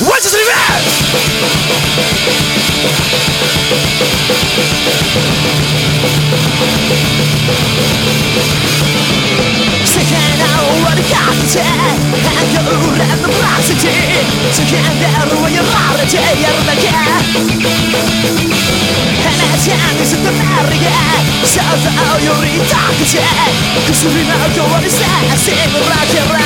What's his revenge? Second hour the capacity And you let the velocity Second hour where you're out of day You're the guy And that's how you sit the barrier South out your retardity Cause you remember what is that I see the rock and roll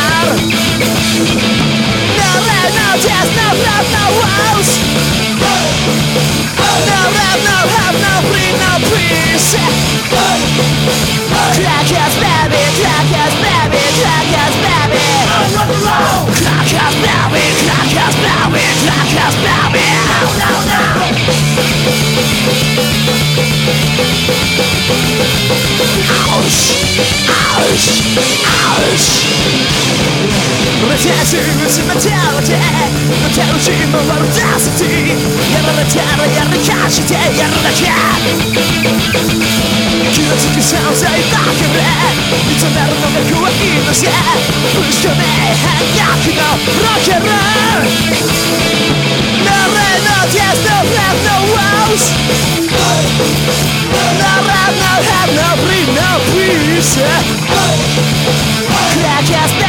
Intentions and mentality Mentality, moral audacity やられたらやらかしてやらなきゃるのが不意のし不死ね半額のロケルなれの just the left the walls ならならなりのピース Crack as the